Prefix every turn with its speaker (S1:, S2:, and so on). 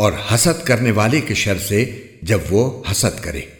S1: اور حسد کرنے والے کے شر سے جب وہ حسد کرے۔